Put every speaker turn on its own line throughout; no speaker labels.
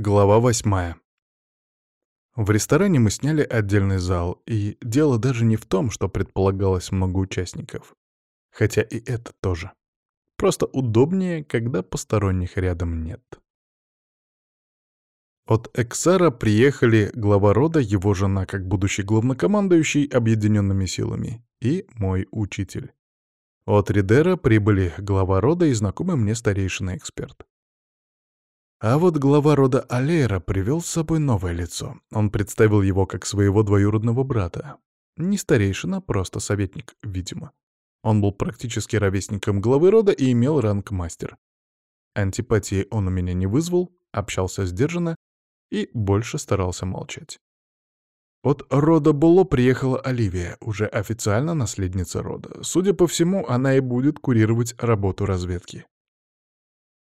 Глава восьмая. В ресторане мы сняли отдельный зал, и дело даже не в том, что предполагалось много участников. Хотя и это тоже. Просто удобнее, когда посторонних рядом нет. От Эксара приехали глава рода, его жена как будущий главнокомандующий объединенными силами, и мой учитель. От Ридера прибыли глава рода и знакомый мне старейшина-эксперт. А вот глава рода Алейра привел с собой новое лицо. Он представил его как своего двоюродного брата. Не старейшина, просто советник, видимо. Он был практически ровесником главы рода и имел ранг мастер. Антипатии он у меня не вызвал, общался сдержанно и больше старался молчать. От рода Було приехала Оливия, уже официально наследница рода. Судя по всему, она и будет курировать работу разведки.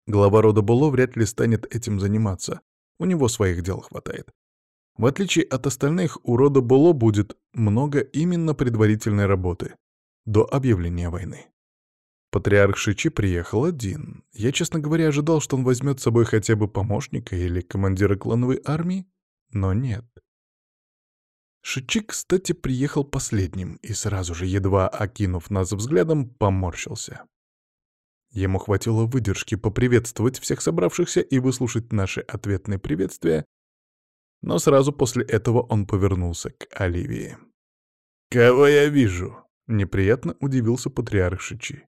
Глава рода Було вряд ли станет этим заниматься. У него своих дел хватает. В отличие от остальных, у рода Було будет много именно предварительной работы. До объявления войны. Патриарх Шичи приехал один. Я, честно говоря, ожидал, что он возьмет с собой хотя бы помощника или командира клановой армии, но нет. Шичи, кстати, приехал последним и сразу же, едва окинув нас взглядом, поморщился. Ему хватило выдержки поприветствовать всех собравшихся и выслушать наши ответные приветствия, но сразу после этого он повернулся к Оливии. «Кого я вижу?» — неприятно удивился патриарх Шичи.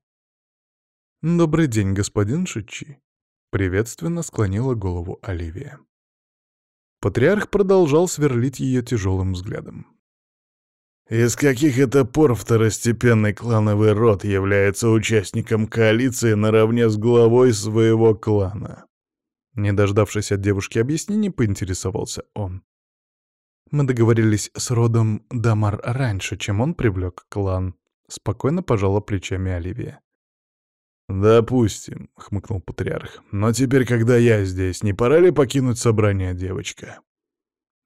«Добрый день, господин Шичи», — приветственно склонила голову Оливия. Патриарх продолжал сверлить ее тяжелым взглядом.
Из каких это пор второстепенный клановый род является участником коалиции наравне с главой своего клана?
Не дождавшись от девушки объяснений, поинтересовался он. Мы договорились с родом Дамар раньше, чем он привлек клан. Спокойно пожала плечами Оливия.
«Допустим», — хмыкнул патриарх. «Но теперь, когда я здесь, не пора ли покинуть собрание, девочка?»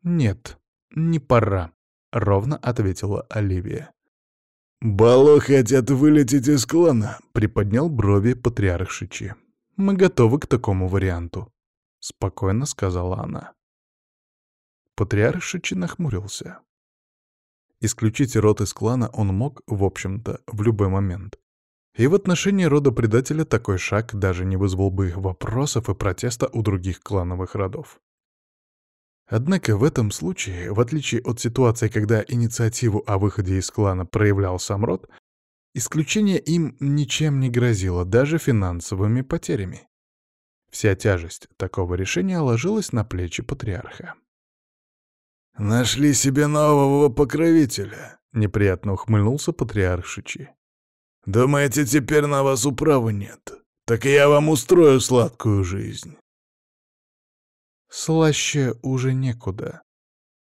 «Нет, не пора», — ровно ответила Оливия.
«Бало хотят вылететь из клана», —
приподнял брови патриарх Шичи. «Мы готовы к такому варианту», — спокойно сказала она. Патриарх Шичи нахмурился. Исключить род из клана он мог, в общем-то, в любой момент. И в отношении рода предателя такой шаг даже не вызвал бы вопросов и протеста у других клановых родов. Однако в этом случае, в отличие от ситуации, когда инициативу о выходе из клана проявлял сам род, исключение им ничем не грозило, даже финансовыми потерями. Вся тяжесть такого решения ложилась на плечи патриарха.
«Нашли себе нового покровителя», — неприятно ухмыльнулся патриарх Шичи. «Думаете, теперь на вас управы нет? Так я вам устрою сладкую жизнь».
Слаще уже некуда.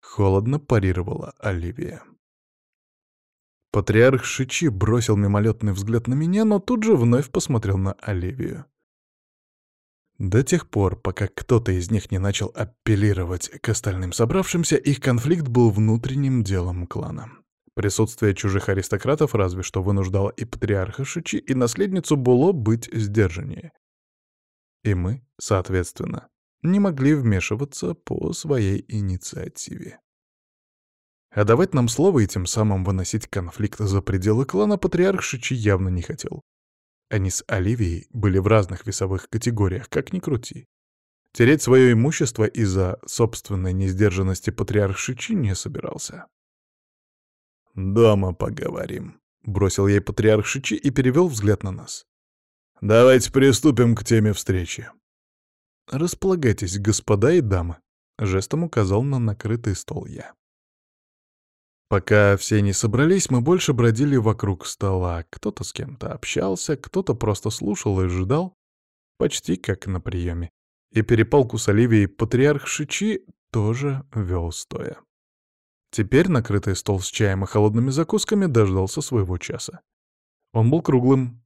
Холодно парировала Оливия. Патриарх Шичи бросил мимолетный взгляд на меня, но тут же вновь посмотрел на Оливию. До тех пор, пока кто-то из них не начал апеллировать к остальным собравшимся, их конфликт был внутренним делом клана. Присутствие чужих аристократов разве что вынуждало и патриарха Шичи, и наследницу Було быть сдержаннее. И мы, соответственно, не могли вмешиваться по своей инициативе. А давать нам слово и тем самым выносить конфликт за пределы клана патриарх Шичи явно не хотел. Они с Оливией были в разных весовых категориях, как ни крути. Тереть свое имущество из-за собственной несдержанности патриарх Шичи не собирался.
«Дома поговорим», — бросил ей патриарх Шичи и перевел взгляд на нас.
«Давайте приступим к теме встречи». «Располагайтесь, господа и дамы», — жестом указал на накрытый стол я. Пока все не собрались, мы больше бродили вокруг стола. Кто-то с кем-то общался, кто-то просто слушал и ждал, почти как на приеме. И перепалку с Оливией патриарх Шичи тоже вел стоя. Теперь накрытый стол с чаем и холодными закусками дождался своего часа. Он был круглым,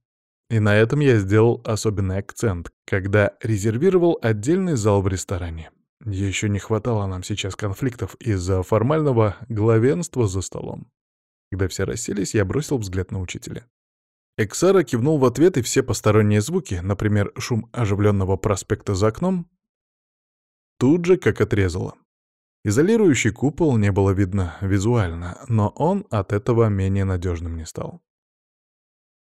и на этом я сделал особенный акцент, когда резервировал отдельный зал в ресторане. Еще не хватало нам сейчас конфликтов из-за формального главенства за столом. Когда все расселись, я бросил взгляд на учителя. Эксара кивнул в ответ, и все посторонние звуки, например, шум оживленного проспекта за окном, тут же как отрезало. Изолирующий купол не было видно визуально, но он от этого менее надежным не стал.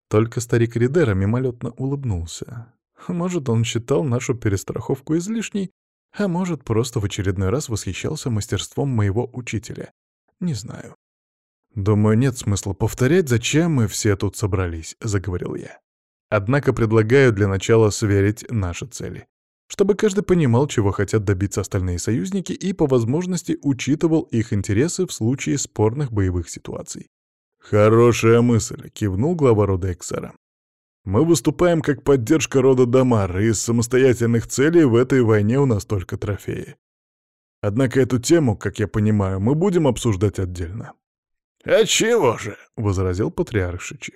Только старик Ридера мимолетно улыбнулся. Может, он считал нашу перестраховку излишней, а может, просто в очередной раз восхищался мастерством моего учителя. Не знаю. «Думаю, нет смысла повторять, зачем мы все тут собрались», — заговорил я. «Однако предлагаю для начала сверить наши цели чтобы каждый понимал, чего хотят добиться остальные союзники и, по возможности, учитывал их интересы в случае спорных боевых ситуаций. «Хорошая мысль», — кивнул глава рода Эксера. «Мы выступаем как поддержка рода Дамар, и из самостоятельных целей в этой войне у нас только трофеи. Однако эту тему, как я понимаю, мы будем обсуждать отдельно».
«А чего же?» — возразил патриарх Шичи.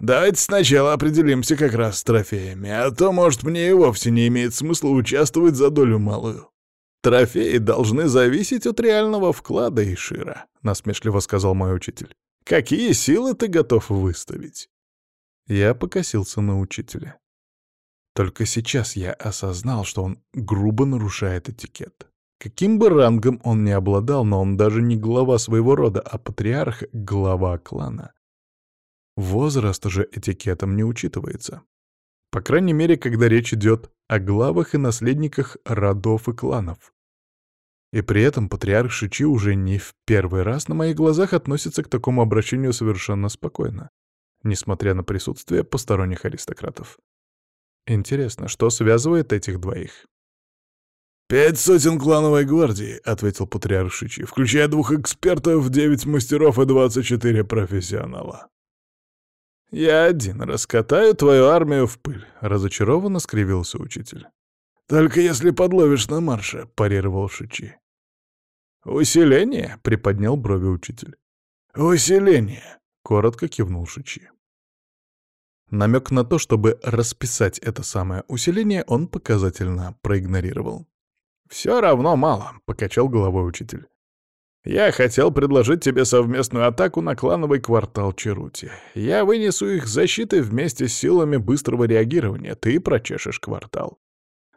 Давайте сначала определимся как раз с трофеями, а то, может, мне и вовсе не имеет смысла участвовать за долю малую.
Трофеи должны зависеть от реального вклада, Ишира, — насмешливо сказал мой учитель. Какие силы ты готов выставить? Я покосился на учителя. Только сейчас я осознал, что он грубо нарушает этикет. Каким бы рангом он ни обладал, но он даже не глава своего рода, а патриарх — глава клана. Возраст же этикетом не учитывается. По крайней мере, когда речь идет о главах и наследниках родов и кланов. И при этом патриарх Шичи уже не в первый раз на моих глазах относится к такому обращению совершенно спокойно, несмотря на присутствие посторонних аристократов. Интересно, что связывает этих двоих?
«Пять сотен клановой гвардии», — ответил патриарх Шичи, «включая двух экспертов, девять мастеров и двадцать четыре профессионала».
«Я один раскатаю твою армию в пыль», — разочарованно скривился учитель.
«Только если подловишь на марше», — парировал Шичи.
«Усиление?» — приподнял брови учитель.
«Усиление», —
коротко кивнул Шичи. Намек на то, чтобы расписать это самое усиление, он показательно проигнорировал. «Все равно мало», — покачал головой учитель. Я хотел предложить тебе совместную атаку на клановый квартал Черути. Я вынесу их защиты вместе с силами быстрого реагирования, ты прочешешь квартал.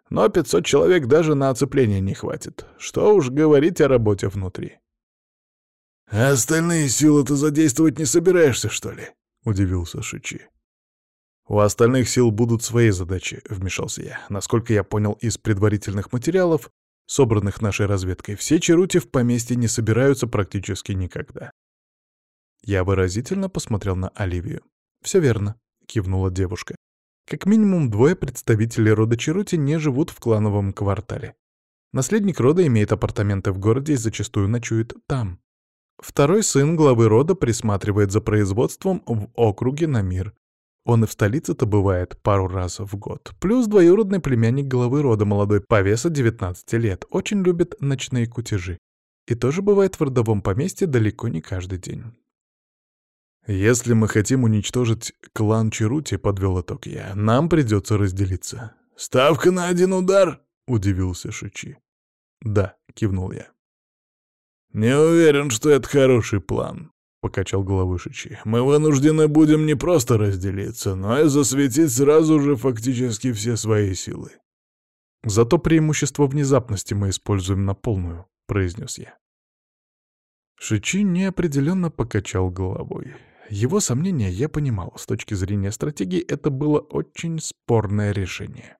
Но 500 человек даже на оцепление не хватит. Что уж говорить о работе внутри.
«А остальные силы ты задействовать не собираешься, что ли?» — удивился Шичи.
«У остальных сил будут свои задачи», — вмешался я. Насколько я понял из предварительных материалов, собранных нашей разведкой, все черути в поместье не собираются практически никогда. Я выразительно посмотрел на Оливию. «Все верно», — кивнула девушка. «Как минимум двое представителей рода Черути не живут в клановом квартале. Наследник рода имеет апартаменты в городе и зачастую ночует там. Второй сын главы рода присматривает за производством в округе на мир, он и в столице-то бывает пару раз в год. Плюс двоюродный племянник главы рода, молодой повеса 19 лет, очень любит ночные кутежи. И тоже бывает в родовом поместье далеко не каждый день. «Если мы хотим уничтожить клан Чарути», — подвел итог я, — «нам придется разделиться».
«Ставка на один удар?»
— удивился Шичи. «Да», — кивнул я.
«Не уверен, что это хороший план», — покачал головой Шичи. «Мы вынуждены будем не просто разделиться, но и засветить сразу же фактически все свои силы».
«Зато преимущество внезапности мы используем на полную», — произнес я. Шичи неопределенно покачал головой. Его сомнения я понимал. С точки зрения стратегии это было очень спорное решение.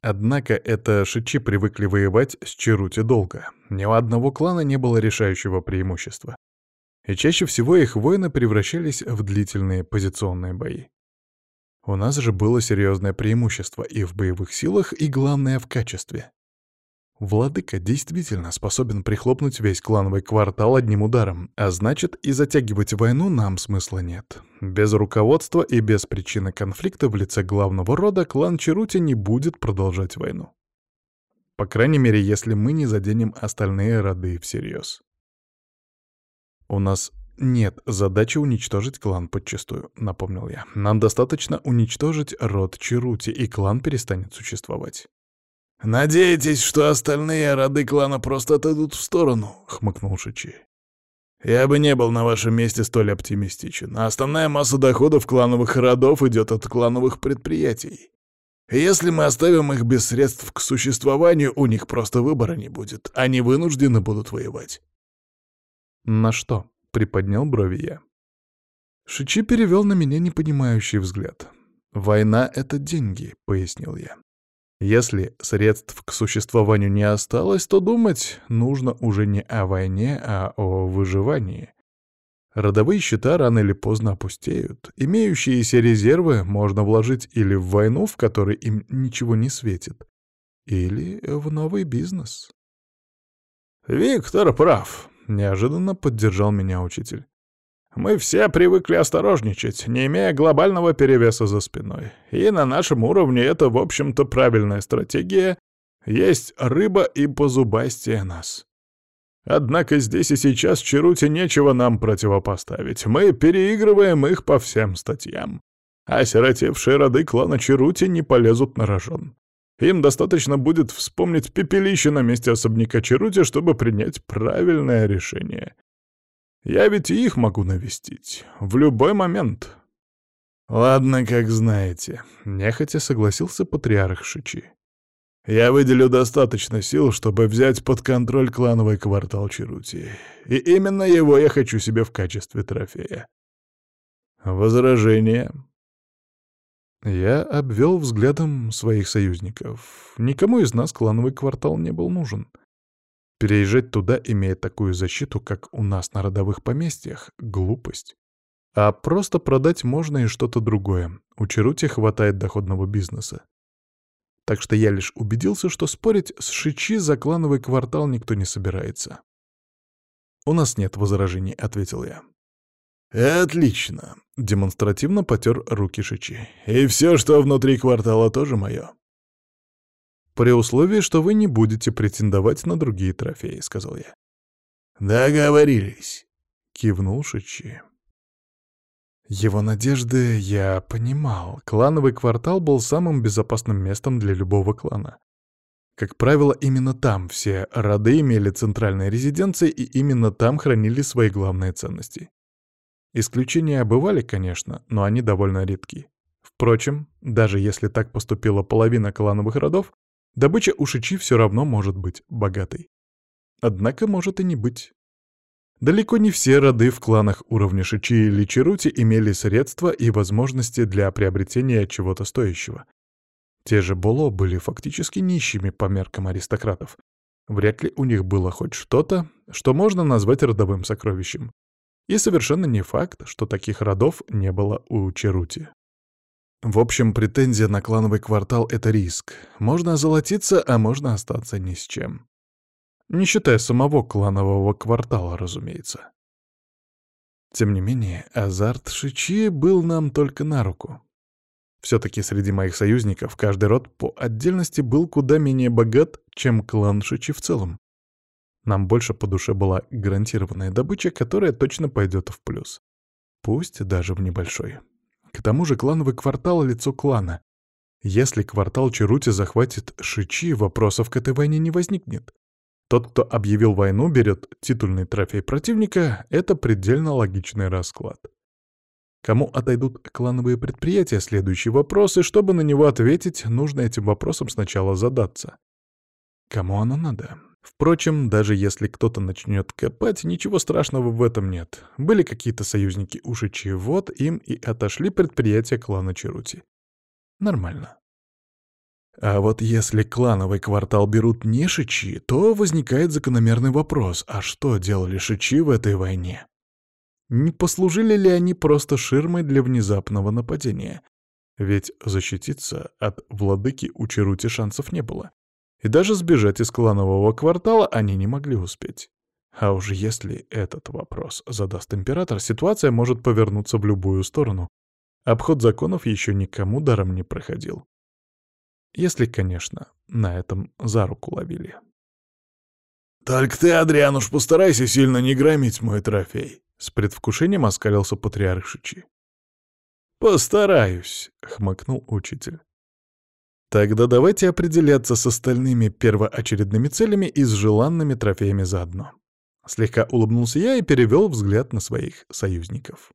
Однако это Шичи привыкли воевать с Чарути долго. Ни у одного клана не было решающего преимущества и чаще всего их войны превращались в длительные позиционные бои. У нас же было серьезное преимущество и в боевых силах, и, главное, в качестве. Владыка действительно способен прихлопнуть весь клановый квартал одним ударом, а значит, и затягивать войну нам смысла нет. Без руководства и без причины конфликта в лице главного рода клан Черути не будет продолжать войну. По крайней мере, если мы не заденем остальные роды всерьез. «У нас нет задачи уничтожить клан подчистую», — напомнил я. «Нам достаточно уничтожить род Чарути, и клан перестанет существовать».
«Надеетесь, что остальные роды клана просто отойдут в сторону?» — хмыкнул Шичи. «Я бы не был на вашем месте столь оптимистичен. Основная масса доходов клановых родов идет от клановых предприятий. Если мы оставим их без средств к существованию, у них просто выбора не будет. Они вынуждены будут воевать.
«На что?» — приподнял брови я. Шичи перевел на меня непонимающий взгляд. «Война — это деньги», — пояснил я. «Если средств к существованию не осталось, то думать нужно уже не о войне, а о выживании. Родовые счета рано или поздно опустеют. Имеющиеся резервы можно вложить или в войну, в которой им ничего не светит, или в новый бизнес».
«Виктор прав», — неожиданно поддержал меня учитель. Мы все привыкли осторожничать, не имея глобального перевеса за спиной. И на нашем уровне это, в общем-то, правильная стратегия. Есть рыба и позубастие нас. Однако здесь и сейчас Чарути нечего нам противопоставить. Мы переигрываем их по всем статьям. А сиротевшие роды клана Чарути не полезут на рожон. Им достаточно будет вспомнить пепелище на месте особняка Чарути, чтобы принять правильное решение. Я ведь и их могу навестить. В любой момент.
Ладно, как знаете. Нехотя согласился патриарх Шичи.
Я выделю достаточно сил, чтобы взять под контроль клановый квартал Чарути. И именно его я хочу себе в качестве трофея. Возражение.
Я обвел взглядом своих союзников. Никому из нас клановый квартал не был нужен. Переезжать туда, имея такую защиту, как у нас на родовых поместьях, — глупость. А просто продать можно и что-то другое. У Черути хватает доходного бизнеса. Так что я лишь убедился, что спорить с Шичи за клановый квартал никто не собирается. «У нас нет возражений», — ответил я.
«Отлично», — демонстративно потер руки Шичи. «И все, что внутри квартала, тоже мое.
«При условии, что вы не будете претендовать на другие трофеи», — сказал я.
«Договорились», —
кивнул Шичи. Его надежды я понимал. Клановый квартал был самым безопасным местом для любого клана. Как правило, именно там все роды имели центральные резиденции и именно там хранили свои главные ценности. Исключения бывали, конечно, но они довольно редки. Впрочем, даже если так поступила половина клановых родов, Добыча у Шичи все равно может быть богатой. Однако может и не быть. Далеко не все роды в кланах уровня Шичи или Чарути имели средства и возможности для приобретения чего-то стоящего. Те же Боло были фактически нищими по меркам аристократов. Вряд ли у них было хоть что-то, что можно назвать родовым сокровищем. И совершенно не факт, что таких родов не было у Чарути. В общем, претензия на клановый квартал — это риск. Можно озолотиться, а можно остаться ни с чем. Не считая самого кланового квартала, разумеется. Тем не менее, азарт Шичи был нам только на руку. Все-таки среди моих союзников каждый род по отдельности был куда менее богат, чем клан Шичи в целом. Нам больше по душе была гарантированная добыча, которая точно пойдет в плюс. Пусть даже в небольшой. К тому же клановый квартал — лицо клана. Если квартал Чарути захватит Шичи, вопросов к этой войне не возникнет. Тот, кто объявил войну, берет титульный трофей противника — это предельно логичный расклад. Кому отойдут клановые предприятия — следующий вопрос, и чтобы на него ответить, нужно этим вопросом сначала задаться. Кому оно надо? Впрочем, даже если кто-то начнет копать, ничего страшного в этом нет. Были какие-то союзники ушичи, вот им и отошли предприятия клана Чарути. Нормально. А вот если клановый квартал берут не шичи, то возникает закономерный вопрос, а что делали шичи в этой войне? Не послужили ли они просто ширмой для внезапного нападения? Ведь защититься от владыки у Чарути шансов не было и даже сбежать из кланового квартала они не могли успеть. А уж если этот вопрос задаст император, ситуация может повернуться в любую сторону. Обход законов еще никому даром не проходил. Если, конечно, на этом за руку ловили.
«Только ты, Адриан, уж постарайся сильно не громить мой трофей», —
с предвкушением оскалился патриарх Шичи.
«Постараюсь», —
хмыкнул учитель. Тогда давайте определяться с остальными первоочередными целями и с желанными трофеями заодно. Слегка улыбнулся я и перевел взгляд на своих союзников.